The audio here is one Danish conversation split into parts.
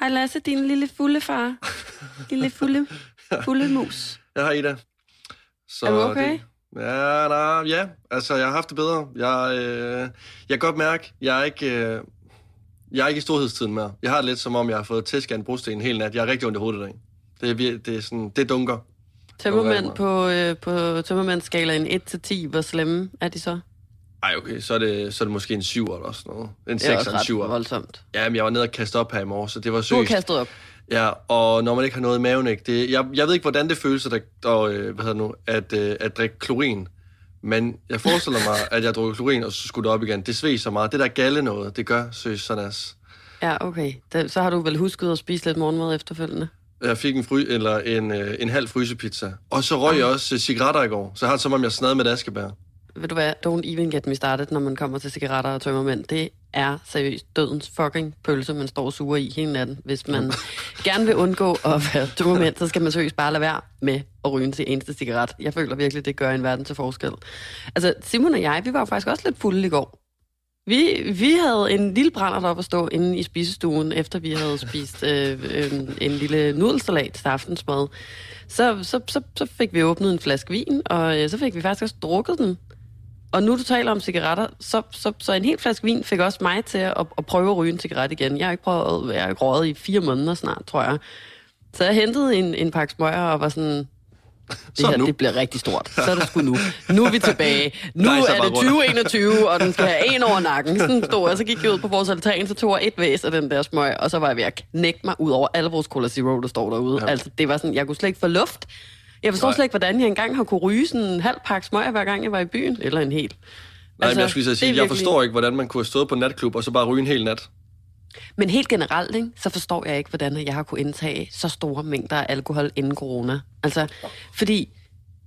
Hej Lasse, din lille fulde far. Lille fulde, fulde mus. Jeg har Ida. Så Er du okay? Det, ja, nej, ja, altså jeg har haft det bedre. Jeg, øh, jeg kan godt mærke, jeg er ikke... Øh, jeg er ikke i storhedstiden mere. Jeg har det lidt som om, jeg har fået tæsk af en brosten en hel nat. Jeg har rigtig ondt i hovedet i dag. Det er, det er sådan, det dunker. Tømmermænd på, øh, på tømmermandsskalaen 1-10, hvor slemme er de så? Ej, okay, så er det, så er det måske en 7 eller sådan noget. En Det 6 er eller en ret 7. voldsomt. Ja, men jeg var nede og kaste op her i morges, så det var Du har søgt. kastet op. Ja, og når man ikke har noget i maven, ikke, det, jeg, jeg ved ikke, hvordan det føles at, at, øh, hvad hedder nu, at, øh, at drikke klorin. Men jeg forestiller mig, at jeg drukker klorin, og så skulle det op igen. Det sved så meget. Det der galle noget, det gør søs sådan as. Ja, okay. Så har du vel husket at spise lidt morgenmad efterfølgende? Jeg fik en, fry, eller en, øh, en halv frysepizza. Og så røg jeg også øh, cigaretter i går. Så jeg har det som om, jeg snad med et askebær. Ved du hvad, don't even get me started, når man kommer til cigaretter og tømmermænd. Det er seriøst dødens fucking pølse, man står suger i hele natten. Hvis man gerne vil undgå at være tømmermænd, så skal man seriøst bare lade være med at ryge til eneste cigaret. Jeg føler virkelig, det gør en verden til forskel. Altså, Simon og jeg, vi var jo faktisk også lidt fulde i går. Vi, vi havde en lille brænder op at stå inde i spisestuen, efter vi havde spist øh, øh, en lille nudelsalat til aftensmad. Så, så, så, så fik vi åbnet en flaske vin, og øh, så fik vi faktisk også drukket den. Og nu du taler om cigaretter, så, så, så en hel flaske vin fik også mig til at, at prøve at ryge en cigaret igen. Jeg har ikke prøvet, jeg har ikke røget i fire måneder snart, tror jeg. Så jeg hentede en, en pakke smøger og var sådan, det Så her, nu. det bliver rigtig stort. Så er det sgu nu. Nu er vi tilbage. Nu Nej, er det rundt. 2021, og den skal have en over nakken. Sådan stod jeg. Så gik jeg ud på vores altan, så tog jeg et væs af den der smøg, og så var jeg ved at knække mig ud over alle vores Cola Zero, der står derude. Ja. Altså, det var sådan, jeg kunne slet ikke få luft. Jeg forstår Nej. slet ikke, hvordan jeg engang har kunne ryge sådan en halv pakke smøg, hver gang jeg var i byen. Eller en hel. Nej, altså, men jeg skulle så det sige, er jeg virkelig- forstår ikke, hvordan man kunne have stået på en natklub, og så bare ryge en hel nat. Men helt generelt, ikke, så forstår jeg ikke, hvordan jeg har kunne indtage så store mængder af alkohol inden corona. Altså, fordi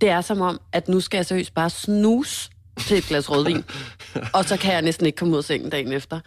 det er som om, at nu skal jeg seriøst bare snus til et glas rødvin, og så kan jeg næsten ikke komme ud af sengen dagen efter.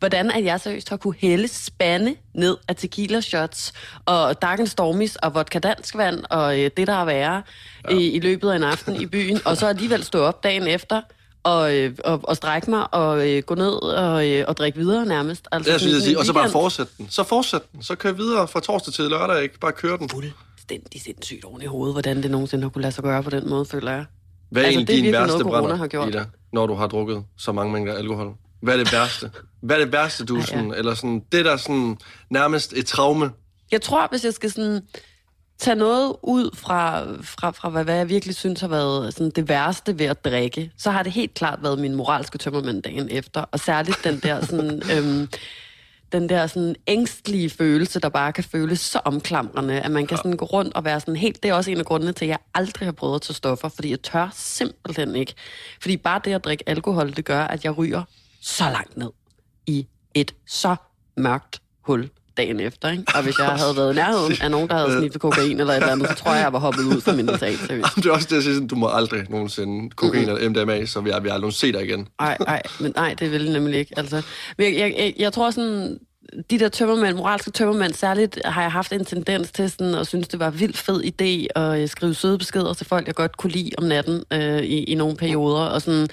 Hvordan at jeg seriøst har kunne hælde spande ned af tequila shots, og Dark and Stormies, og vodka dansk vand, og øh, det der er værre ja. i, i løbet af en aften i byen, og så alligevel stå op dagen efter, og, øh, og, og strække mig, og øh, gå ned og, øh, og drikke videre nærmest. Altså, Det er sige, og så bare fortsætte den. Så fortsæt den. Så kør videre fra torsdag til lørdag, ikke? Bare kør den. fuldstændig sindssygt oven i hovedet, hvordan det nogensinde har kunne lade sig gøre på den måde, føler jeg. Hvad er Altså, det egentlig din værste brænder, har gjort. Ida, når du har drukket så mange mængder alkohol? Hvad er det værste? Hvad er det værste, du Ej, ja. sådan, eller sådan, det der sådan nærmest et traume? Jeg tror, hvis jeg skal sådan tage noget ud fra, fra, fra hvad, hvad jeg virkelig synes har været sådan det værste ved at drikke, så har det helt klart været min moralske tømmermænd dagen efter. Og særligt den der sådan... øhm, den der sådan ængstlige følelse, der bare kan føles så omklamrende, at man kan sådan gå rundt og være sådan helt... Det er også en af grundene til, at jeg aldrig har prøvet at tage stoffer, fordi jeg tør simpelthen ikke. Fordi bare det at drikke alkohol, det gør, at jeg ryger så langt ned i et så mørkt hul dagen efter. Ikke? Og hvis jeg havde været i nærheden af nogen, der havde sniffet kokain eller et eller andet, så tror jeg, jeg var hoppet ud fra min seriøst. Det er også det, jeg siger, sådan, du må aldrig nogensinde kokain eller MDMA, så vi har vi aldrig nogen se dig igen. Nej, nej, men nej, det vil jeg nemlig ikke. Altså, men jeg, jeg, jeg, jeg tror sådan, de der tømmermænd, moralske tømmermænd, særligt har jeg haft en tendens til sådan, at synes, det var vildt fed idé at øh, skrive søde beskeder til folk, jeg godt kunne lide om natten øh, i, i nogle perioder. Og sådan,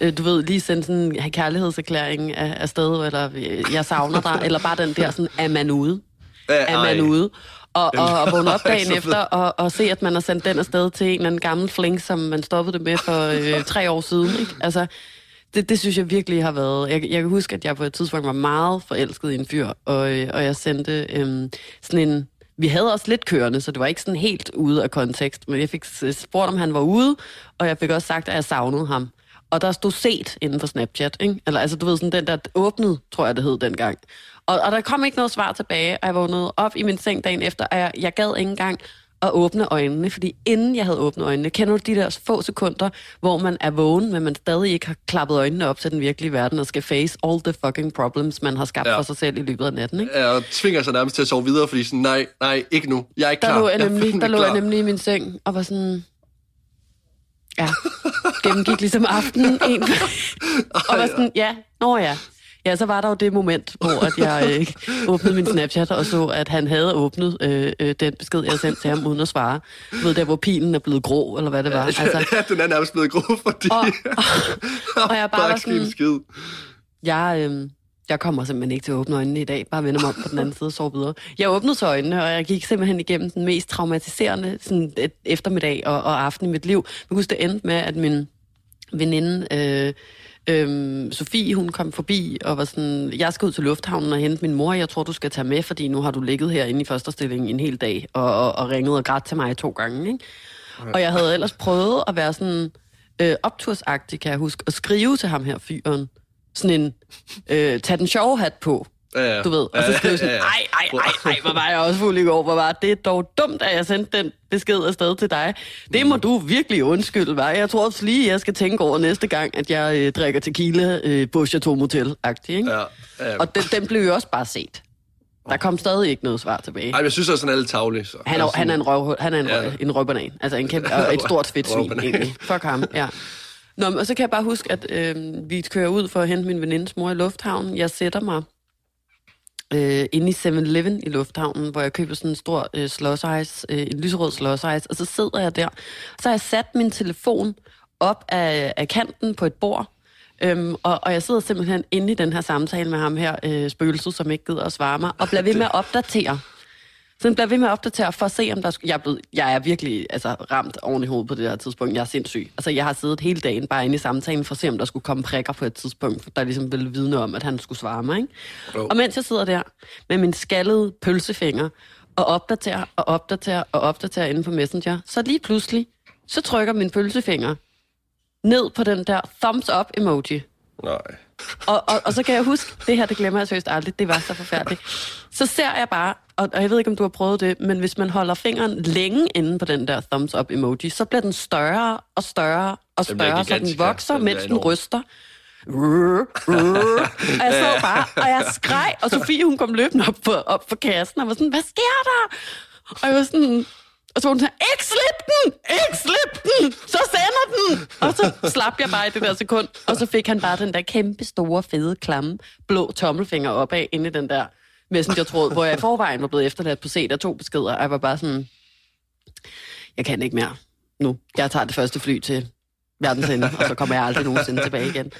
øh, du ved, lige sende sådan en kærlighedserklæring af, afsted, eller øh, jeg savner dig, eller bare den der sådan, er man ude? er man ude. Og, og, og vågne op dagen efter og, og se, at man har sendt den afsted til en eller anden gammel fling, som man stoppede det med for øh, tre år siden. Ikke? Altså, det, det synes jeg virkelig har været... Jeg, jeg kan huske, at jeg på et tidspunkt var meget forelsket i en fyr, og, øh, og jeg sendte øhm, sådan en... Vi havde også lidt kørende, så det var ikke sådan helt ude af kontekst, men jeg fik spurgt, om han var ude, og jeg fik også sagt, at jeg savnede ham. Og der stod set inden for Snapchat, ikke? Eller altså, du ved, sådan den der åbnede, tror jeg, det hed dengang. Og, og der kom ikke noget svar tilbage, og jeg vågnede op i min seng dagen efter, og jeg, jeg gad ikke engang at åbne øjnene, fordi inden jeg havde åbnet øjnene, kender du de der få sekunder, hvor man er vågen, men man stadig ikke har klappet øjnene op til den virkelige verden, og skal face all the fucking problems, man har skabt ja. for sig selv i løbet af natten, ikke? Ja, og tvinger sig nærmest til at sove videre, fordi sådan, nej, nej, ikke nu. Jeg er ikke der klar. Lå jeg nemlig, jeg der lå jeg nemlig i min seng, og var sådan... Ja, gennemgik ligesom aftenen en, og var sådan, ja, nå ja, Ja, så var der jo det moment, hvor at jeg øh, åbnede min Snapchat og så, at han havde åbnet øh, øh, den besked, jeg sendte til ham uden at svare. Du ved, der hvor pilen er blevet grå, eller hvad det var. Altså, ja, den er nærmest blevet grå, fordi... Og, og, og jeg bare var sådan... Skid. Jeg, øh, jeg kommer simpelthen ikke til at åbne øjnene i dag. Bare vende mig om på den anden side og sove videre. Jeg åbnede så øjnene, og jeg gik simpelthen igennem den mest traumatiserende sådan, et eftermiddag og, og aften i mit liv. Jeg husker, det endte med, at min veninde... Øh, Øhm, Sofie, hun kom forbi og var sådan, jeg skal ud til lufthavnen og hente min mor, jeg tror, du skal tage med, fordi nu har du ligget herinde i første stilling en hel dag og, og, og ringet og grædt til mig to gange. Ikke? Og jeg havde ellers prøvet at være sådan øh, optursagtig, kan jeg huske, og skrive til ham her fyren. Sådan en, øh, tag den sjove hat på. Ja, ja. Du ved, og så skrev jeg sådan, ej, ej, ej, ej, hvor var jeg også fuld i går, hvor var det dog dumt, at jeg sendte den besked afsted til dig. Det må du virkelig undskylde, var. Jeg tror også lige, jeg skal tænke over næste gang, at jeg øh, drikker tequila øh, på Chateau Motel-agtig, ikke? Ja, ja. Og den, den blev jo også bare set. Der kom stadig ikke noget svar tilbage. Ej, jeg synes også, han er lidt tavlig. Så. Han er, han er en, røv, han er en, røv, en røvbanan. Altså en kæmpe, og et stort fedt svin, egentlig. Fuck ham, ja. Nå, og så kan jeg bare huske, at øh, vi kører ud for at hente min venindes mor i lufthavnen. Jeg sætter mig øh, inde i 7-Eleven i lufthavnen, hvor jeg køber sådan en stor øh, slush ice, øh, en lyserød slush ice, og så sidder jeg der. Så har jeg sat min telefon op af, af kanten på et bord, øhm, og, og jeg sidder simpelthen inde i den her samtale med ham her, øh, spøgelset, som ikke gider at svare mig, og bliver ved med at opdatere. Så den bliver ved med at opdatere for at se, om der skal... Jeg er, blevet, jeg er virkelig altså, ramt oven i hovedet på det her tidspunkt. Jeg er sindssyg. Altså, jeg har siddet hele dagen bare inde i samtalen for at se, om der skulle komme prikker på et tidspunkt, der ligesom ville vidne om, at han skulle svare mig. Ikke? Oh. Og mens jeg sidder der med min skaldede pølsefinger og opdaterer og opdaterer og opdaterer inde på Messenger, så lige pludselig, så trykker min pølsefinger ned på den der thumbs up emoji. Nej. Og, og, og så kan jeg huske, det her, det glemmer jeg seriøst aldrig, det var så forfærdeligt. Så ser jeg bare, og, og jeg ved ikke, om du har prøvet det, men hvis man holder fingeren længe inde på den der thumbs up emoji, så bliver den større og større og større, så den vokser, den mens den ryster. og jeg så bare, og jeg skreg, og Sofie, hun kom løbende op for, op for kassen, og var sådan, hvad sker der? Og jeg var sådan, og så var hun sådan, ikke slip den! Ikke slip den! Så sender den! Og så slap jeg bare i det der sekund, og så fik han bare den der kæmpe store, fede, klamme, blå tommelfinger opad inde i den der messenger-tråd, hvor jeg i forvejen var blevet efterladt på set af to beskeder, og jeg var bare sådan, jeg kan ikke mere nu. Jeg tager det første fly til verdens ende, og så kommer jeg aldrig nogensinde tilbage igen.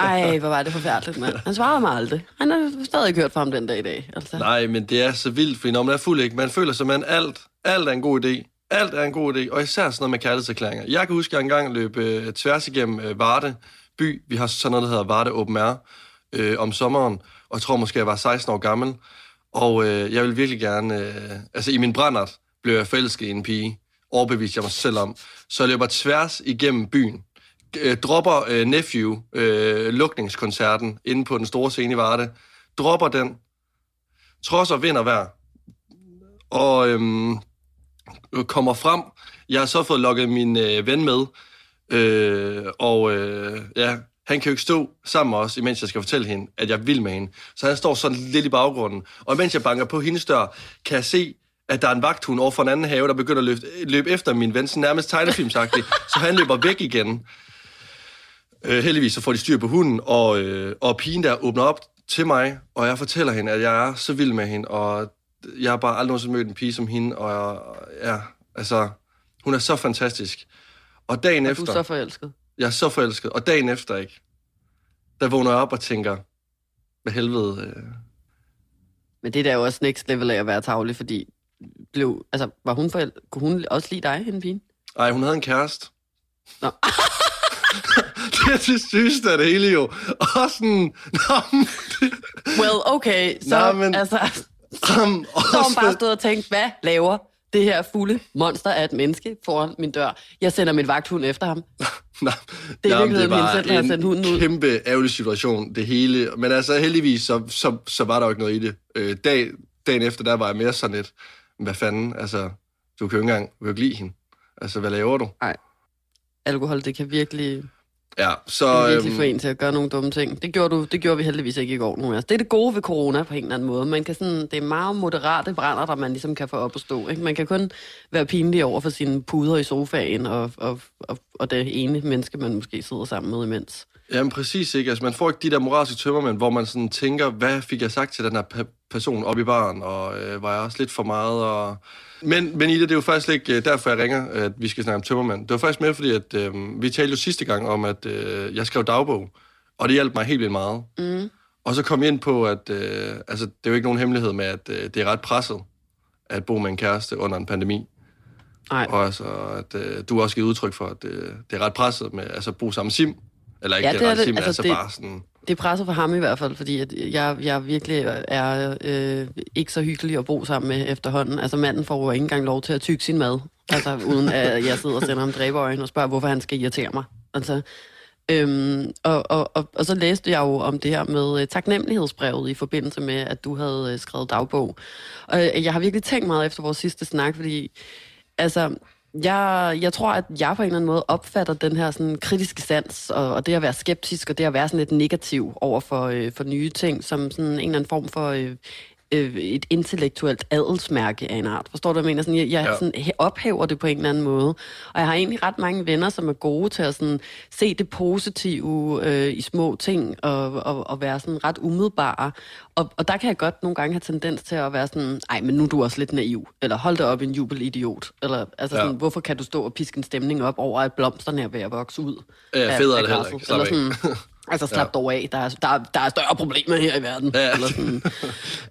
Ej, hvor var det forfærdeligt, mand. Han svarede mig aldrig. Han har stadig hørt fra ham den dag i dag. Altså. Nej, men det er så vildt, fordi når man er fuld, ikke? man føler sig, man alt, alt er en god idé. Alt er en god idé, og især sådan noget med kærlighedserklæringer. Jeg kan huske, at jeg engang løb øh, tværs igennem øh, Varde by. Vi har sådan noget, der hedder Varde Open Air øh, om sommeren, og jeg tror måske, jeg var 16 år gammel. Og øh, jeg vil virkelig gerne... Øh, altså, i min brændert blev jeg forelsket i en pige. Overbeviste jeg mig selv om. Så jeg løber tværs igennem byen. Øh, dropper øh, Nephew øh, lukningskoncerten inde på den store scene i Varde. Dropper den. Trods og vinder hver. Og øhm, Øh, kommer frem. Jeg har så fået lukket min øh, ven med. Øh, og øh, ja, han kan jo ikke stå sammen med os, imens jeg skal fortælle hende, at jeg vil med hende. Så han står sådan lidt i baggrunden. Og mens jeg banker på hendes dør, kan jeg se, at der er en vagthund over for en anden have, der begynder at løbe, løbe efter min ven, sådan nærmest tegnefilmsagtigt. så han løber væk igen. Øh, heldigvis så får de styr på hunden, og, øh, og pigen der åbner op til mig, og jeg fortæller hende, at jeg er så vild med hende, og jeg har bare aldrig nogensinde mødt en pige som hende, og ja, altså, hun er så fantastisk. Og dagen er efter... du er så forelsket? Jeg er så forelsket. Og dagen efter, ikke? Der vågner jeg op og tænker, hvad helvede... Øh... Men det der er jo også next level af at være tavlig, fordi blev, altså, var hun forelsket? Kunne hun også lide dig, hende pigen? Nej, hun havde en kæreste. Nå. det er det sygeste af det hele jo. Og sådan... Nå, well, okay, så Nå, men, altså... Um, så har hun bare stået og tænkt, hvad laver det her fulde monster af et menneske foran min dør. Jeg sender min vagthund efter ham. Nej, det er jamen, det var selv, der sendt hunden ud. en kæmpe ærgerlig situation, det hele. Men altså heldigvis, så, så, så var der jo ikke noget i det. Øh, dag, dagen efter, der var jeg mere sådan lidt, hvad fanden, altså, Du kan jo ikke engang du kan jo ikke lide hende. Altså, hvad laver du? Alkohol, det kan virkelig, Ja, det så... kan virkelig øhm, få en til at gøre nogle dumme ting. Det gjorde, du, det gjorde vi heldigvis ikke i går. Af os. Det er det gode ved corona på en eller anden måde. Man kan sådan, det er meget moderate brænder, der man ligesom kan få op at stå. Ikke? Man kan kun være pinlig over for sine puder i sofaen, og, og, og, og det ene menneske, man måske sidder sammen med imens. Jamen præcis ikke. Altså, man får ikke de der moralske tømmermænd, hvor man sådan tænker, hvad fik jeg sagt til den her pe- person op i baren, og øh, var jeg også lidt for meget? Og... Men, men Ida, det er jo faktisk ikke øh, derfor, jeg ringer, at vi skal snakke om tømmermænd. Det var faktisk mere, fordi at, øh, vi talte jo sidste gang om, at øh, jeg skrev dagbog, og det hjalp mig helt vildt meget. Mm. Og så kom jeg ind på, at øh, altså, det er jo ikke nogen hemmelighed med, at øh, det er ret presset at bo med en kæreste under en pandemi. Nej. Og altså, at øh, du har også givet udtryk for, at øh, det er ret presset med altså, at bo sammen sim. Eller ikke Ja, ja, det er det. altså, Altså, det- bare sådan... Det er presset for ham i hvert fald, fordi at jeg, jeg virkelig er øh, ikke så hyggelig at bo sammen med efterhånden. Altså manden får jo ikke engang lov til at tykke sin mad, altså uden at jeg sidder og sender ham dræberøjne og spørger, hvorfor han skal irritere mig. Altså, øhm, og, og, og, og så læste jeg jo om det her med øh, taknemmelighedsbrevet i forbindelse med, at du havde øh, skrevet dagbog. Og øh, jeg har virkelig tænkt meget efter vores sidste snak, fordi altså, jeg, jeg tror, at jeg på en eller anden måde opfatter den her sådan, kritiske sans, og, og det at være skeptisk, og det at være sådan lidt negativ over for, øh, for nye ting, som sådan en eller anden form for øh, øh, et intellektuelt adelsmærke af en art. Forstår du, hvad jeg mener? Sådan, jeg jeg Ja. sådan, hæ- ophæver det på en eller anden måde. Og jeg har egentlig ret mange venner, som er gode til at sådan, se det positive øh, i små ting, og, og, og være sådan ret umiddelbare. Og, og der kan jeg godt nogle gange have tendens til at være sådan, ej, men nu er du også lidt naiv. Eller hold da op, en jubelidiot. Eller altså Ja. sådan, hvorfor kan du stå og piske en stemning op over, at blomsterne er ved at vokse ud? Ja, federe er det heller ikke. Eller sådan, altså slap ja. dog af, der er, der, er, der er større problemer her i verden. Ja. Eller sådan.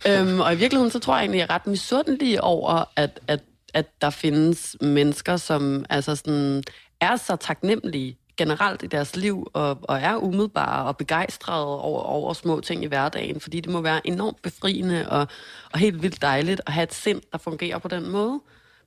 øhm, og i virkeligheden, så tror jeg egentlig, jeg er ret misundelig over, at, at, at der findes mennesker, som altså sådan, er så taknemmelige generelt i deres liv, og, og er umiddelbare og begejstrede over, over små ting i hverdagen, fordi det må være enormt befriende og, og helt vildt dejligt at have et sind, der fungerer på den måde.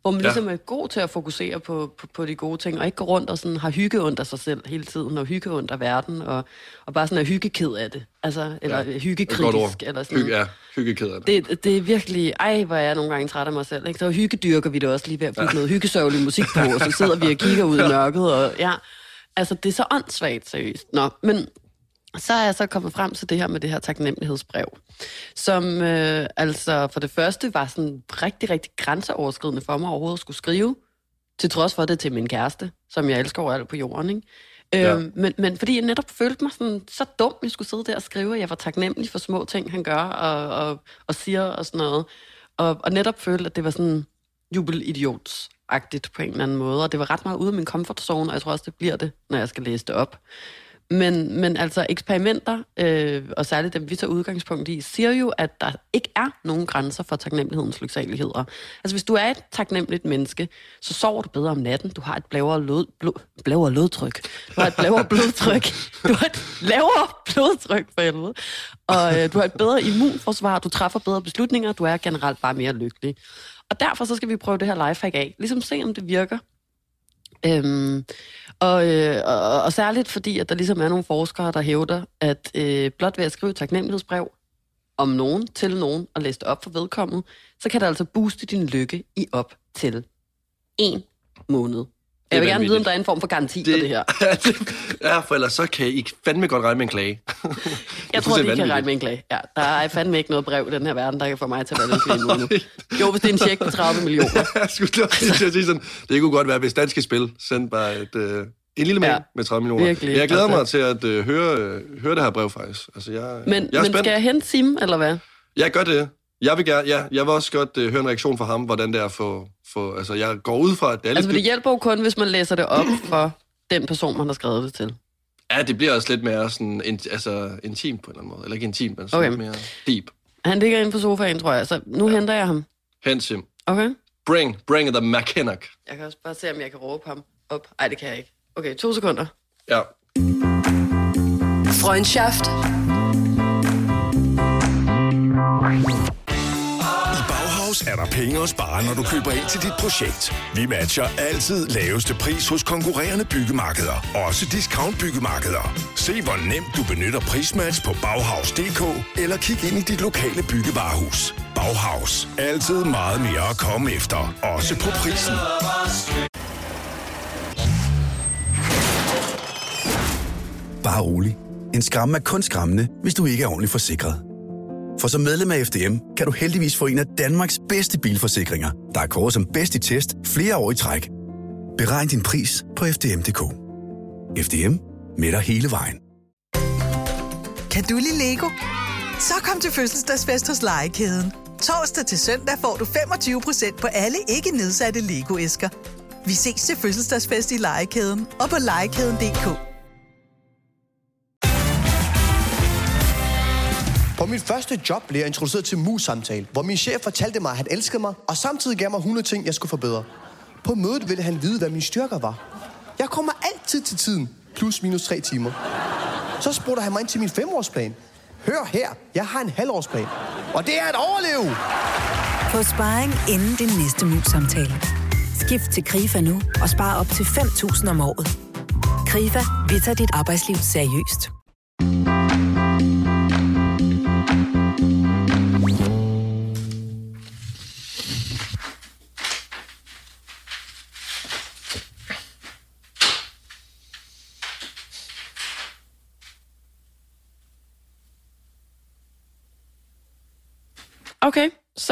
Hvor man Ja. ligesom er god til at fokusere på, på, på de gode ting, og ikke gå rundt og sådan har hygge under sig selv hele tiden, og hygge under verden, og, og bare sådan er hyggeked af det. Altså, eller Ja, ja, hyggekritisk, eller sådan. Hygge, ja, hyggekeder det. Det, det er virkelig, ej, hvor er jeg nogle gange træt af mig selv. Ikke? Så hyggedyrker vi det også lige ved at putte noget hyggesørgelig musik på, og så sidder vi og kigger ud i mørket. Og, ja, altså, det er så åndssvagt, seriøst. Nå, men så er jeg så kommet frem til det her med det her taknemmelighedsbrev, som øh, altså for det første var sådan rigtig, rigtig grænseoverskridende for mig overhovedet at skulle skrive, til trods for det til min kæreste, som jeg elsker overalt på jorden, ikke? Ja. Øhm, men, men fordi jeg netop følte mig sådan, så dum, jeg skulle sidde der og skrive, at jeg var taknemmelig for små ting, han gør og, og, og siger og sådan noget. Og, og netop følte, at det var sådan jubelidiots-agtigt på en eller anden måde. Og det var ret meget ude af min comfort zone, og jeg tror også, det bliver det, når jeg skal læse det op. Men, men altså eksperimenter, øh, og særligt dem, vi tager udgangspunkt i, siger jo, at der ikke er nogen grænser for taknemmelighedens lyksaligheder. Altså hvis du er et taknemmeligt menneske, så sover du bedre om natten. Du har et lavere, lod, blod, lavere blodtryk. Du har et lavere blodtryk. Du har et lavere blodtryk, for helvede. Og øh, du har et bedre immunforsvar. Du træffer bedre beslutninger. Du er generelt bare mere lykkelig. Og derfor så skal vi prøve det her lifehack af. Ligesom se, om det virker. Øhm, og, øh, og, og særligt fordi, at der ligesom er nogle forskere, der hævder, at øh, blot ved at skrive taknemmelighedsbrev om nogen til nogen og læse det op for vedkommende, så kan det altså booste din lykke i op til en måned. Jeg vil gerne vide, om der er en form for garanti det... for det her. ja, for ellers så kan I fandme godt regne med en klage. Jeg tror, de kan regne med en klage. Ja, der er fandme ikke noget brev i den her verden, der kan få mig til at være lykkelig i en måned. Jo, hvis det er en check på 30 millioner. jeg skulle også til at sige sådan, det kunne godt være, hvis danske spil sendte bare et, øh, en lille mail ja, med 30 millioner. virkelig, jeg glæder altså. mig til at øh, høre, øh, høre det her brev faktisk. Altså, jeg, Men, jeg er men spændt. skal jeg hente Sim, eller hvad? Jeg gør det. Jeg vil, gerne, ja, jeg vil også godt øh, høre en reaktion fra ham, hvordan det er for... for altså, jeg går ud fra, at det er Altså, for lidt... det hjælper jo kun, hvis man læser det op for den person, man har skrevet det til. Ja, det bliver også lidt mere sådan, in, altså, intim på en eller anden måde. Eller ikke intim, men sådan Okay. lidt mere deep. Han ligger inde på sofaen, tror jeg, så nu ja. henter jeg ham. Hent Sim. Okay? Bring, bring the McKinnock. Jeg kan også bare se, om jeg kan råbe ham op. Nej, det kan jeg ikke. Okay, to sekunder. Ja. Freundschaft. I er der penge at spare, når du køber ind til dit projekt. Vi matcher altid laveste pris hos konkurrerende byggemarkeder. Også discount byggemarkeder. Se hvor nemt du benytter prismatch på Bauhaus.dk eller kig ind i dit lokale byggevarehus. Bauhaus. Altid meget mere at komme efter. Også på prisen. Bare rolig. En skræmme er kun skræmmende, hvis du ikke er ordentligt forsikret. For som medlem af FDM kan du heldigvis få en af Danmarks bedste bilforsikringer, der er kåret som bedst i test flere år i træk. Beregn din pris på FDM.dk. FDM med dig hele vejen. Kan du lide Lego? Så kom til fødselsdagsfest hos Legekæden. Torsdag til søndag får du 25% på alle ikke nedsatte Lego-æsker. Vi ses til fødselsdagsfest i Legekæden og på legekæden.dk. På mit første job blev jeg introduceret til mus-samtale, hvor min chef fortalte mig, at han elskede mig, og samtidig gav mig 100 ting, jeg skulle forbedre. På mødet ville han vide, hvad mine styrker var. Jeg kommer altid til tiden, plus minus tre timer. Så spurgte han mig ind til min femårsplan. Hør her, jeg har en halvårsplan. Og det er at overleve! Få sparring inden din næste mus-samtale. Skift til KRIFA nu og spar op til 5.000 om året. KRIFA, vi tager dit arbejdsliv seriøst.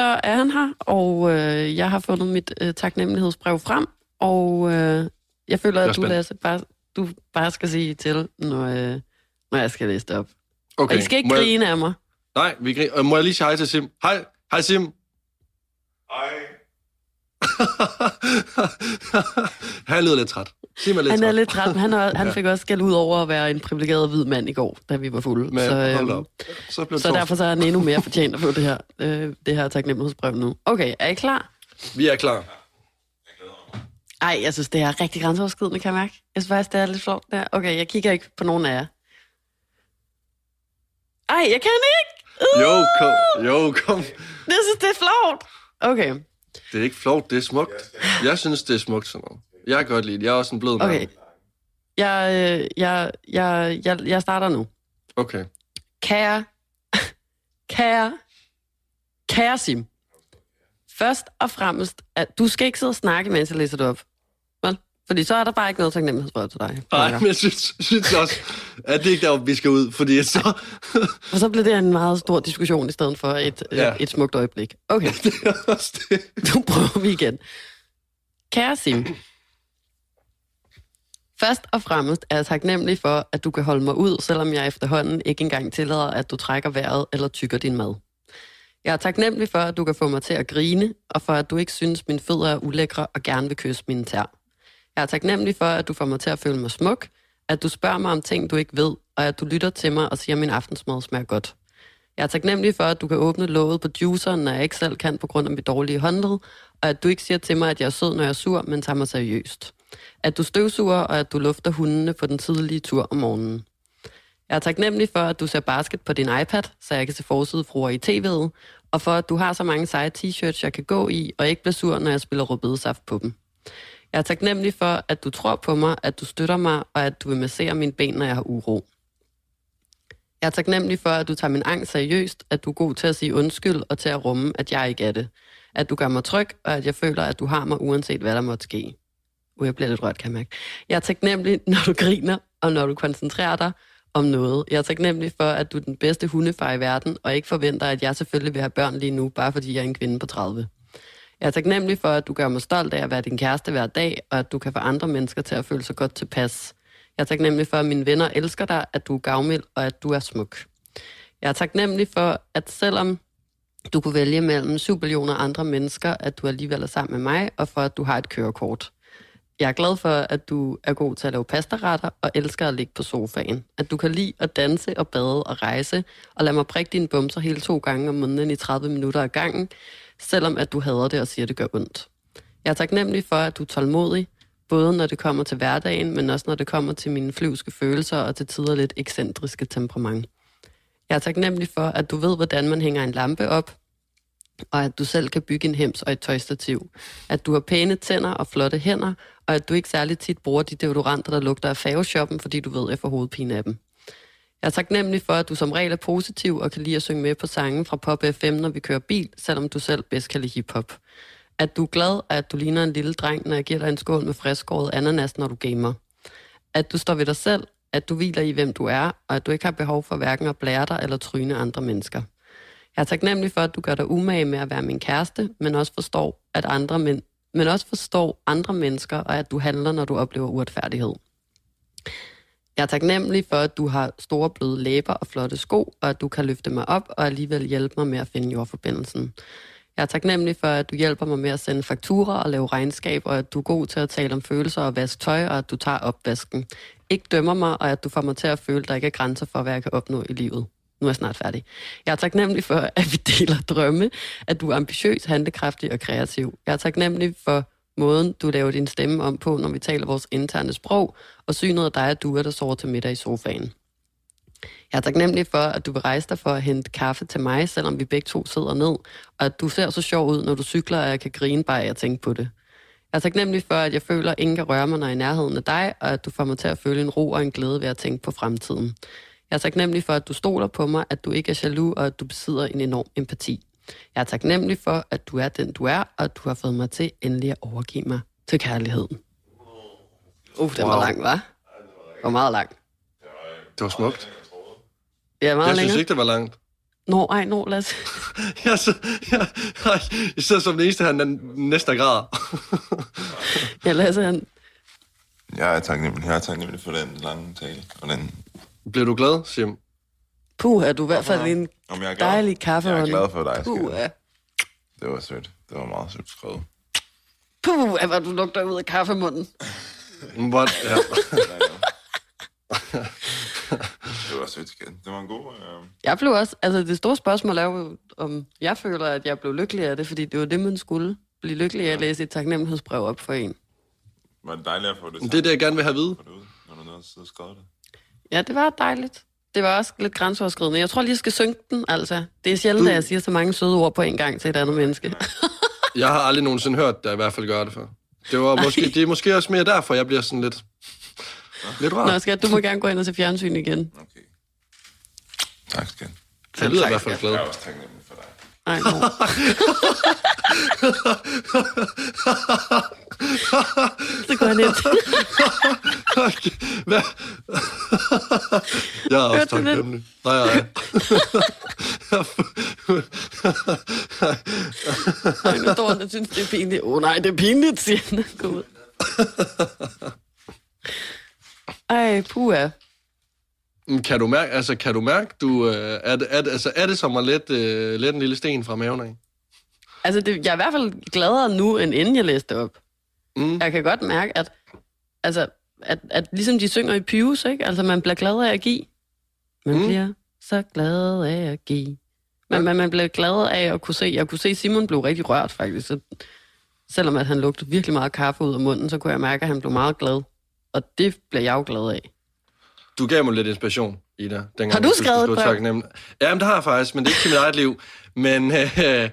Så er han her, og øh, jeg har fundet mit øh, taknemmelighedsbrev frem, og øh, jeg føler, Jeg er at du. Lasse, bare, du bare skal sige til, når, øh, når jeg skal læse det op. Okay. Og I skal ikke må jeg- grine af mig. Nej, vi griner. Og må jeg lige sige hej til Sim? Hej, hej Sim. Hej. han lyder lidt træt. Sim er lidt Han træt. er lidt træt, men han, har, han Ja. fik også skæld ud over at være en privilegeret hvid mand i går, da vi var fulde. Men så, øhm, op. Så, så derfor så er han endnu mere fortjent at få det her, øh, det her taknemmelighedsbrev nu. Okay, er I klar? Vi er klar. Ej, jeg synes, det er rigtig grænseoverskridende, kan jeg mærke. Jeg synes faktisk, det er lidt flot der. Okay, jeg kigger ikke på nogen af jer. Ej, jeg kan ikke! Uh! Jo, kom. Jo, kom. Jeg synes, det er flot. Okay, Det er ikke flot, det er smukt. Jeg synes, det er smukt sådan noget. Jeg kan godt lide det. Jeg er også en blød mand. okay. Jeg, øh, jeg, jeg, jeg, jeg starter nu. Okay. Kære, kære, kære Sim. Først og fremmest, at du skal ikke sidde og snakke, mens jeg læser det op. Fordi så er der bare ikke noget taknemmelighedsbrev til dig. Nej, men jeg synes, synes også, at det ikke er der, vi skal ud, fordi så... Og så bliver det en meget stor diskussion i stedet for et, ja. Ja. et smukt øjeblik. Okay. det er også det. Nu prøver vi igen. Kære Sim, først og fremmest er jeg taknemmelig for, at du kan holde mig ud, selvom jeg efterhånden ikke engang tillader, at du trækker vejret eller tykker din mad. Jeg er taknemmelig for, at du kan få mig til at grine, og for, at du ikke synes, mine fødder er ulækre og gerne vil kysse mine tær. Jeg er taknemmelig for, at du får mig til at føle mig smuk, at du spørger mig om ting, du ikke ved, og at du lytter til mig og siger, at min aftensmad smager godt. Jeg er taknemmelig for, at du kan åbne låget på juiceren, når jeg ikke selv kan på grund af mit dårlige håndled, og at du ikke siger til mig, at jeg er sød, når jeg er sur, men tager mig seriøst. At du støvsuger, og at du lufter hundene på den tidlige tur om morgenen. Jeg er taknemmelig for, at du ser basket på din iPad, så jeg kan se forsidefruer i tv'et, og for, at du har så mange seje t-shirts, jeg kan gå i, og ikke bliver sur, når jeg spiller rødbedesaft på dem. Jeg er taknemmelig for, at du tror på mig, at du støtter mig, og at du vil massere mine ben, når jeg har uro. Jeg er taknemmelig for, at du tager min angst seriøst, at du er god til at sige undskyld og til at rumme, at jeg ikke er det. At du gør mig tryg, og at jeg føler, at du har mig, uanset hvad der måtte ske. Uh, jeg bliver lidt rørt, kan jeg mærke. Jeg er taknemmelig, når du griner, og når du koncentrerer dig om noget. Jeg er taknemmelig for, at du er den bedste hundefar i verden, og ikke forventer, at jeg selvfølgelig vil have børn lige nu, bare fordi jeg er en kvinde på 30. Jeg er taknemmelig for, at du gør mig stolt af at være din kæreste hver dag, og at du kan få andre mennesker til at føle sig godt tilpas. Jeg er taknemmelig for, at mine venner elsker dig, at du er gavmild, og at du er smuk. Jeg er taknemmelig for, at selvom du kunne vælge mellem 7 millioner andre mennesker, at du alligevel er sammen med mig, og for at du har et kørekort. Jeg er glad for, at du er god til at lave pastaretter og elsker at ligge på sofaen. At du kan lide at danse og bade og rejse, og lade mig prikke dine bumser hele to gange om måneden i 30 minutter ad gangen, selvom at du hader det og siger, at det gør ondt. Jeg er taknemmelig for, at du er tålmodig, både når det kommer til hverdagen, men også når det kommer til mine flyvske følelser og til tider lidt ekscentriske temperament. Jeg er taknemmelig for, at du ved, hvordan man hænger en lampe op, og at du selv kan bygge en hems og et tøjstativ. At du har pæne tænder og flotte hænder, og at du ikke særlig tit bruger de deodoranter, der lugter af faveshoppen, fordi du ved, at jeg får hovedpine af dem. Jeg er taknemmelig for, at du som regel er positiv og kan lide at synge med på sangen fra Pop FM, når vi kører bil, selvom du selv bedst kan lide hiphop. At du er glad, at du ligner en lille dreng, når jeg giver dig en skål med friskåret ananas, når du gamer. At du står ved dig selv, at du hviler i, hvem du er, og at du ikke har behov for hverken at blære dig eller tryne andre mennesker. Jeg er taknemmelig for, at du gør dig umage med at være min kæreste, men også forstår, at andre men, men også forstår andre mennesker, og at du handler, når du oplever uretfærdighed. Jeg er taknemmelig for, at du har store bløde læber og flotte sko, og at du kan løfte mig op og alligevel hjælpe mig med at finde jordforbindelsen. Jeg er taknemmelig for, at du hjælper mig med at sende fakturer og lave regnskab, og at du er god til at tale om følelser og vaske tøj, og at du tager opvasken. Ikke dømmer mig, og at du får mig til at føle, at der ikke er grænser for, hvad jeg kan opnå i livet. Nu er jeg snart færdig. Jeg er taknemmelig for, at vi deler drømme, at du er ambitiøs, handlekraftig og kreativ. Jeg er taknemmelig for måden, du laver din stemme om på, når vi taler vores interne sprog, og synet af dig at du er der sover til middag i sofaen. Jeg er taknemmelig for, at du vil rejse dig for at hente kaffe til mig, selvom vi begge to sidder ned, og at du ser så sjov ud, når du cykler, at jeg kan grine bare af at tænke på det. Jeg er taknemmelig for, at jeg føler, at ingen kan røre mig, når jeg er i nærheden af dig, og at du får mig til at føle en ro og en glæde ved at tænke på fremtiden. Jeg er taknemmelig for, at du stoler på mig, at du ikke er jaloux, og at du besidder en enorm empati. Jeg er taknemmelig for, at du er den, du er, og at du har fået mig til endelig at overgive mig til kærligheden. Uh, den wow. var lang, var? Det var meget lang. Det var smukt. Ja, meget Jeg synes længere. ikke, det var langt. Nå, ej, nå, lad os... Jeg, så, jeg, jeg, jeg sidder som den eneste, han den næste grad. Ja, Lasse, han... Jeg er taknemmelig. Jeg er taknemmelig for den lange tale. Og den... Bliver du glad, Sim? Puh, er du i hvert fald en Om jeg er glad? dejlig kaffe. Jeg er glad for dig, Puh, ja. Det var sødt. Det var meget sødt skrevet. Puh, hvor du lugter ud af kaffemunden. What? Ja. Det var sødt, skat. Det var en god... Øh... Jeg blev også... Altså, det store spørgsmål er jo, om jeg føler, at jeg blev lykkelig af det, fordi det var det, man skulle. Blive lykkelig af at læse et taknemmelighedsbrev op for en. Var det dejligt at få det Det er det, jeg gerne vil have at vide. Når du nåede at sidde og skrevet det. Ja, det var dejligt. Det var også lidt grænseoverskridende. Jeg tror lige, jeg skal synge den, altså. Det er sjældent, at jeg siger så mange søde ord på en gang til et andet menneske. Jeg har aldrig nogensinde hørt dig i hvert fald gøre det før. Det, var måske, det er måske også mere derfor, jeg bliver sådan lidt... Lidt Nå, rart. skat, du må gerne gå ind og se fjernsyn igen. Okay. Tak, skat. Jeg lyder i hvert fald glad. Jeg Ej, no. Så går ind. Hvad? Jeg er også taknemmelig. Nej, nej. Ej, nu står han og synes, det er pinligt. Åh oh, nej, det er pinligt, siger han. Gå ud. Ej, puha. Men Kan du mærke, altså, kan du mærke, du, øh, er, det, er, det, altså, er det som at lette, øh, lette en lille sten fra maven af? Altså, det, jeg er i hvert fald gladere nu, end inden jeg læste op. Mm. Jeg kan godt mærke, at, altså, at, at ligesom de synger i Pius, ikke? Altså, man bliver glad af at give. Man Mm. mm. bliver så glad af at give. Men man, man bliver glad af at kunne se. Jeg kunne se, at Simon blev rigtig rørt, faktisk. Så, selvom at han lugtede virkelig meget kaffe ud af munden, så kunne jeg mærke, at han blev meget glad. Og det bliver jeg jo glad af. Du gav mig lidt inspiration, Ida. Dengang, Har du skrevet skulle et brev? taknemmelig. Jamen, det har jeg faktisk, men det er ikke til mit eget liv. Men øh,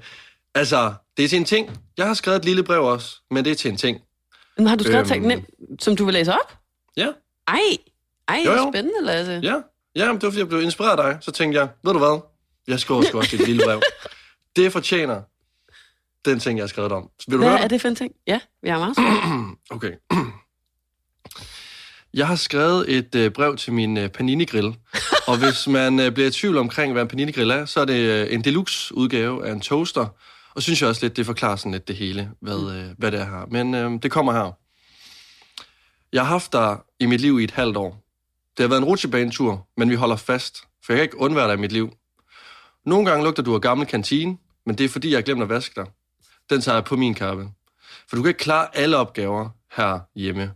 altså, det er til en ting. Jeg har skrevet et lille brev også, men det er til en ting. Men har du skrevet Øhm. øhm... som du vil læse op? Ja, Ej, ej, Jo, jo, spændende, Lasse. ja. Ja, men det var, fordi jeg blev inspireret af dig. Så tænkte jeg, ved du hvad? Jeg skriver sgu også et lille brev. Det fortjener den ting, jeg har skrevet om. Så vil du Hvad høre er det? for en ting? Ja, jeg er meget. Okay. Jeg har skrevet et øh, brev til min øh, Panini-grill, og hvis man øh, bliver i tvivl omkring, hvad en Panini-grill er, så er det øh, en deluxe-udgave af en toaster, og synes jeg også lidt, det forklarer sådan lidt det hele, hvad, øh, hvad det er her. Men øh, det kommer her. Jeg har haft dig i mit liv i et halvt år. Det har været en rutsjebanetur, men vi holder fast, for jeg kan ikke undvære dig i mit liv. Nogle gange lugter du af gammel kantine, men det er fordi, jeg har glemt at vaske dig. Den tager jeg på min kappe. For du kan ikke klare alle opgaver her hjemme.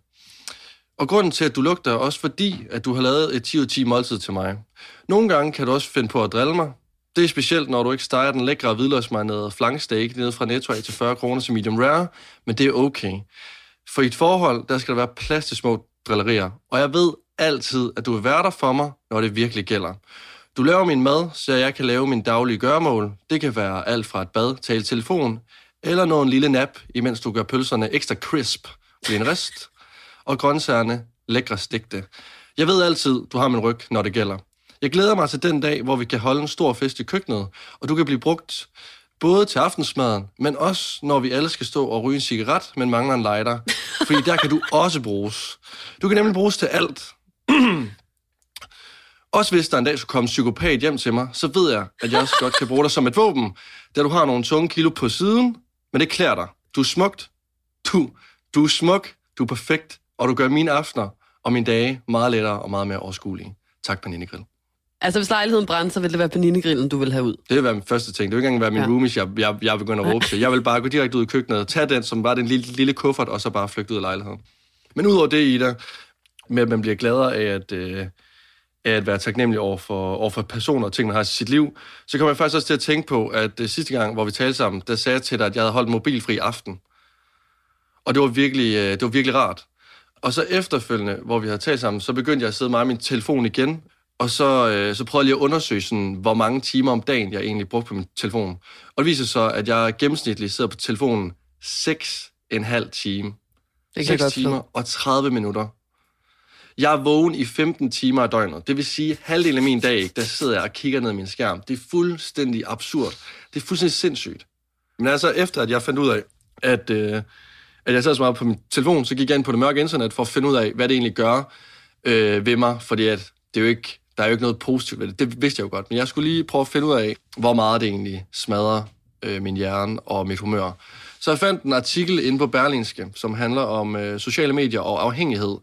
Og grunden til, at du lugter, er også fordi, at du har lavet et 10 ud 10 måltid til mig. Nogle gange kan du også finde på at drille mig. Det er specielt, når du ikke steger den lækre hvidløgsmarinerede flanksteak nede fra Netto af til 40 kroner til medium rare, men det er okay. For i et forhold, der skal der være plads til små drillerier. Og jeg ved altid, at du vil være der for mig, når det virkelig gælder. Du laver min mad, så jeg kan lave min daglige gørmål. Det kan være alt fra et bad, tale telefon, eller nå en lille nap, imens du gør pølserne ekstra crisp i en rest, og grøntsagerne lækre stigte. Jeg ved altid, du har min ryg, når det gælder. Jeg glæder mig til den dag, hvor vi kan holde en stor fest i køkkenet, og du kan blive brugt både til aftensmaden, men også når vi alle skal stå og ryge en cigaret, men mangler en lighter. Fordi der kan du også bruges. Du kan nemlig bruges til alt. også hvis der en dag skulle komme en psykopat hjem til mig, så ved jeg, at jeg også godt kan bruge dig som et våben, da du har nogle tunge kilo på siden, men det klæder dig. Du er smukt. Du, du er smuk. Du er perfekt. Og du gør mine aftener og mine dage meget lettere og meget mere overskuelige. Tak, Pernille Grill. Altså, hvis lejligheden brænder, så vil det være paninegrillen, du vil have ud. Det vil være min første ting. Det vil ikke engang være min ja. roomies, jeg, jeg, jeg vil gå ind og råbe til. Jeg vil bare gå direkte ud i køkkenet, tage den, som var den lille, lille kuffert, og så bare flygte ud af lejligheden. Men udover det, Ida, med at man bliver gladere af at, øh, af at være taknemmelig over for, over for personer og ting, man har i sit liv, så kommer jeg faktisk også til at tænke på, at øh, sidste gang, hvor vi talte sammen, der sagde jeg til dig, at jeg havde holdt mobilfri aften. Og det var virkelig, øh, det var virkelig rart. Og så efterfølgende, hvor vi havde talt sammen, så begyndte jeg at sidde meget med min telefon igen, og så, øh, så prøvede jeg lige at undersøge, sådan, hvor mange timer om dagen, jeg egentlig brugte på min telefon. Og det viser så, at jeg gennemsnitligt sidder på telefonen 6,5 time. Det kan 6 godt timer og 30 minutter. Jeg er vågen i 15 timer af døgnet. Det vil sige, halvdelen af min dag, der sidder jeg og kigger ned i min skærm. Det er fuldstændig absurd. Det er fuldstændig sindssygt. Men altså, efter at jeg fandt ud af, at, øh, at jeg sad så meget på min telefon, så gik jeg ind på det mørke internet for at finde ud af, hvad det egentlig gør øh, ved mig. Fordi at det er jo ikke, der er jo ikke noget positivt ved det. Det vidste jeg jo godt. Men jeg skulle lige prøve at finde ud af, hvor meget det egentlig smadrer øh, min hjerne og mit humør. Så jeg fandt en artikel inde på Berlinske, som handler om øh, sociale medier og afhængighed,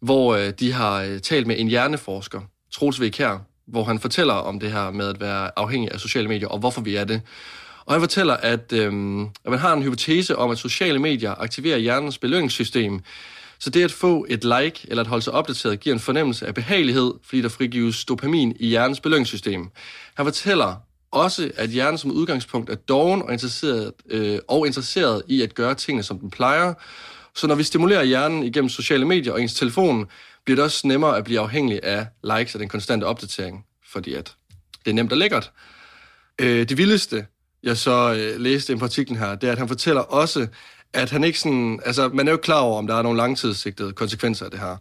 hvor øh, de har øh, talt med en hjerneforsker, Troels V. Kjær, hvor han fortæller om det her med at være afhængig af sociale medier, og hvorfor vi er det. Og han fortæller, at, øhm, at man har en hypotese om, at sociale medier aktiverer hjernens belønningssystem. Så det at få et like eller at holde sig opdateret giver en fornemmelse af behagelighed, fordi der frigives dopamin i hjernens belønningssystem. Han fortæller også, at hjernen som udgangspunkt er doven og interesseret, øh, og interesseret i at gøre tingene, som den plejer. Så når vi stimulerer hjernen igennem sociale medier og ens telefon, bliver det også nemmere at blive afhængig af likes og den konstante opdatering, fordi at det er nemt og lækkert. Øh, det vildeste, jeg så øh, læste i på artiklen her, det er, at han fortæller også, at han ikke sådan... Altså, man er jo klar over, om der er nogle langtidssigtede konsekvenser af det her.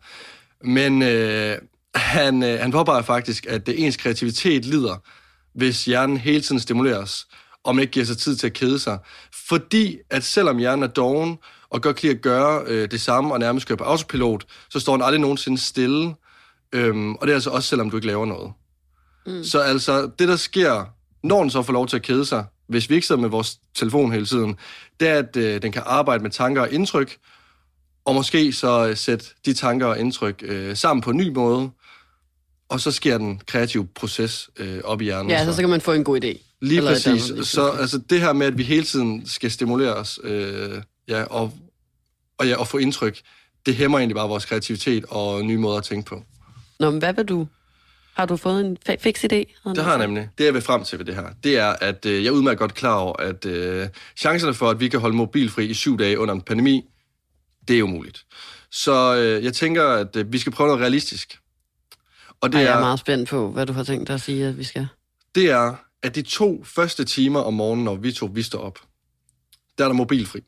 Men øh, han, øh, han påpeger faktisk, at det ens kreativitet lider, hvis hjernen hele tiden stimuleres, og man ikke giver sig tid til at kede sig. Fordi at selvom hjernen er doven, og godt kan at gøre øh, det samme, og nærmest køre på autopilot, så står den aldrig nogensinde stille. Øhm, og det er altså også, selvom du ikke laver noget. Mm. Så altså, det der sker, når den så får lov til at kede sig, hvis vi ikke sidder med vores telefon hele tiden, det er, at øh, den kan arbejde med tanker og indtryk, og måske så øh, sætte de tanker og indtryk øh, sammen på en ny måde, og så sker den kreative proces øh, op i hjernen. Ja, altså, så kan man få en god idé. Lige Eller præcis. Så altså, det her med, at vi hele tiden skal stimuleres øh, ja, og, og, ja, og få indtryk, det hæmmer egentlig bare vores kreativitet og nye måder at tænke på. Nå, men hvad vil du? Har du fået en fix idé? Det har jeg nemlig. Det, jeg vil frem til ved det her, det er, at øh, jeg er udmærket godt klar over, at øh, chancerne for, at vi kan holde mobilfri i syv dage under en pandemi, det er umuligt. Så øh, jeg tænker, at øh, vi skal prøve noget realistisk. Og det Ej, jeg er er, meget spændt på, hvad du har tænkt dig at sige, at vi skal. det er, at de to første timer om morgenen, når vi to vi står op, der er der mobilfri.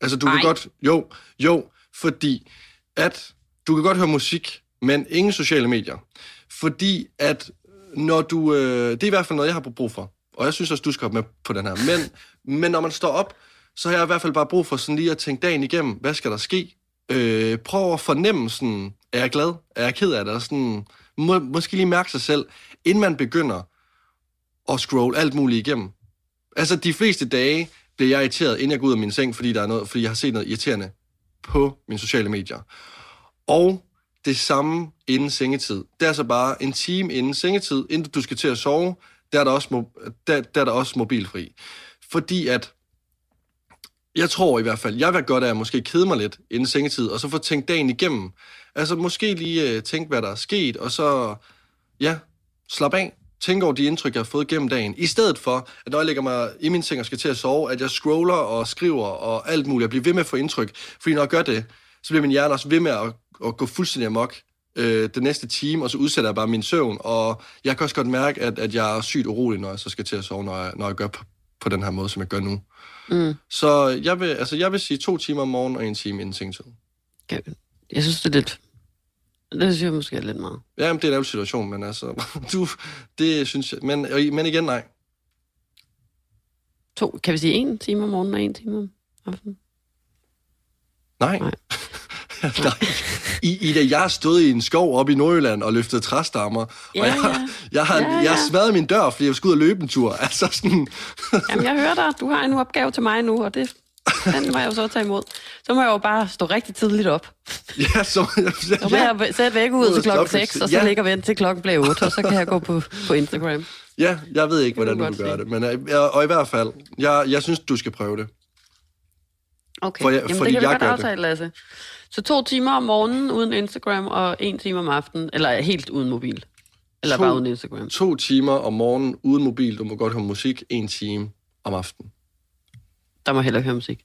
Altså, du Ej. kan godt... Jo, jo, fordi at du kan godt høre musik, men ingen sociale medier. Fordi at når du... Øh, det er i hvert fald noget, jeg har brug for. Og jeg synes også, du skal op med på den her. Men, men når man står op, så har jeg i hvert fald bare brug for sådan lige at tænke dagen igennem. Hvad skal der ske? Øh, prøv at fornemme sådan, er jeg glad? Er jeg ked af det? Og sådan, må, måske lige mærke sig selv, inden man begynder at scrolle alt muligt igennem. Altså, de fleste dage bliver jeg irriteret, inden jeg går ud af min seng, fordi, der er noget, fordi jeg har set noget irriterende på mine sociale medier. Og det samme inden sengetid. Det er så bare en time inden sengetid, inden du skal til at sove, der er der også, mo- der, der er der også mobilfri. Fordi at, jeg tror i hvert fald, jeg vil godt af at måske kede mig lidt inden sengetid, og så få tænkt dagen igennem. Altså måske lige uh, tænke, hvad der er sket, og så, ja, slap af. Tænk over de indtryk, jeg har fået gennem dagen. I stedet for, at når jeg lægger mig i min seng og skal til at sove, at jeg scroller og skriver og alt muligt. Jeg bliver ved med at få indtryk. Fordi når jeg gør det, så bliver min hjerne også ved med at, at gå fuldstændig amok øh, den næste time, og så udsætter jeg bare min søvn. Og jeg kan også godt mærke, at, at jeg er sygt urolig, når jeg så skal til at sove, når jeg, når jeg gør på, på den her måde, som jeg gør nu. Mm. Så jeg vil, altså, jeg vil sige to timer om morgenen og en time inden sengetid. Okay. Jeg synes, det er lidt... Det synes jeg måske er lidt meget. Ja, men det er en ærgerlig situation, men altså, du, det synes jeg, men, men igen nej. To, kan vi sige en time om morgenen og en time om aftenen? Nej. Nej. Nej. I, I da jeg stod i en skov op i Nordjylland og løftede træstammer, Ja, og jeg, ja. jeg, har, Ja, jeg ja. smadrede min dør, fordi jeg skulle ud og løbe en tur. Altså sådan, Jamen, jeg hører dig. Du har en opgave til mig nu, og det, den må jeg jo så tage imod. Så må jeg jo bare stå rigtig tidligt op. ja, så, Så må ja, jeg sætte væk ud til klokken stoppe. 6, og så Ja. ligge og vente til klokken bliver 8, og så kan jeg gå på, på Instagram. ja, jeg ved ikke, hvordan du du gør se. det, men øh, og i hvert fald, jeg, jeg synes, du skal prøve det. Okay, For jeg- Jamen, fordi det kan vi jeg godt gør det. aftale, Lasse. Så to timer om morgenen uden Instagram, og en time om aftenen, eller helt uden mobil. Eller To- bare uden Instagram. To timer om morgenen uden mobil, du må godt høre musik, en time om aftenen. Der må jeg heller ikke høre musik.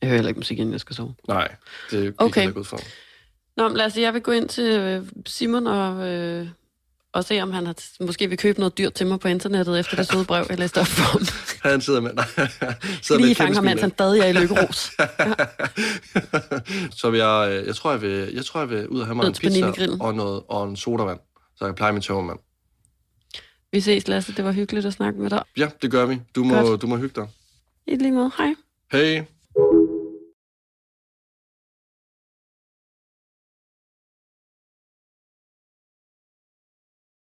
Jeg hører heller ikke musik, inden jeg skal sove. Nej, det gik Okay. ikke ud for. Nå, men Lasse, jeg vil gå ind til øh, Simon og, øh, og se, om han har måske vil købe noget dyrt til mig på internettet, efter det søde brev, jeg læste op for ham. Han sidder med... Nej, sidder Lige med fange ham, mens han stadig er i lykkeros. så vil jeg, øh, jeg tror, jeg vil, jeg tror, jeg vil ud og have mig en pizza og, noget, og en sodavand, så jeg kan pleje min tømmermand. Vi ses, Lasse. Det var hyggeligt at snakke med dig. Ja, det gør vi. Du må, Godt. du må hygge dig. I lige måde. Hej. Hej.